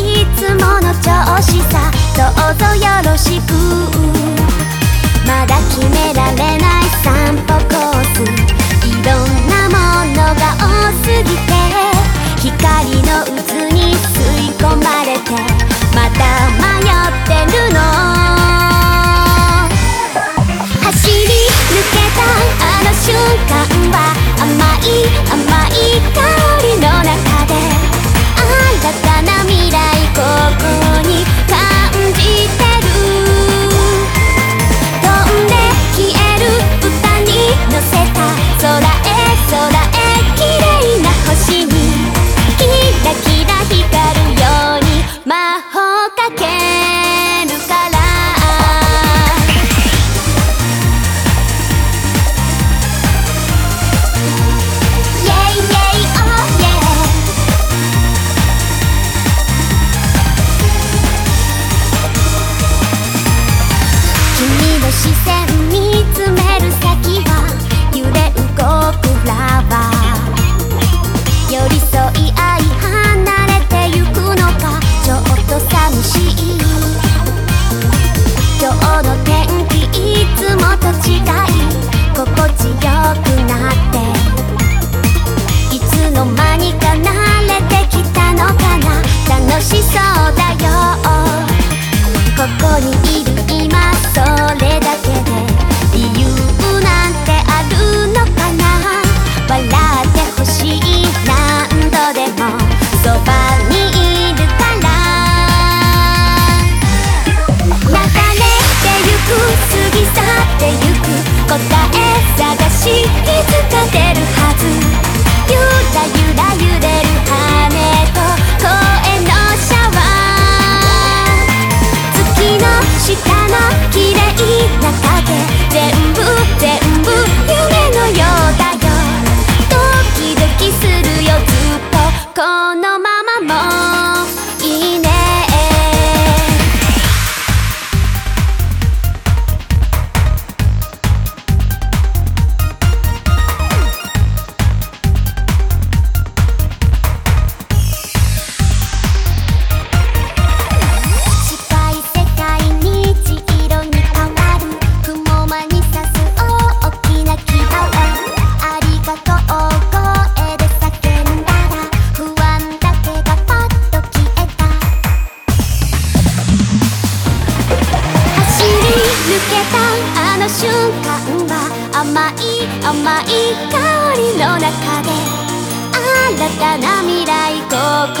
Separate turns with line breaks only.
いつもの調子さどうぞよろしく。まだ決められない散歩コース。いろんなものが多すぎて光の渦に吸い込まれてかけるからと違い心地よくなって探しいつか出の瞬間は甘い甘い香りの中で新たな未来ここ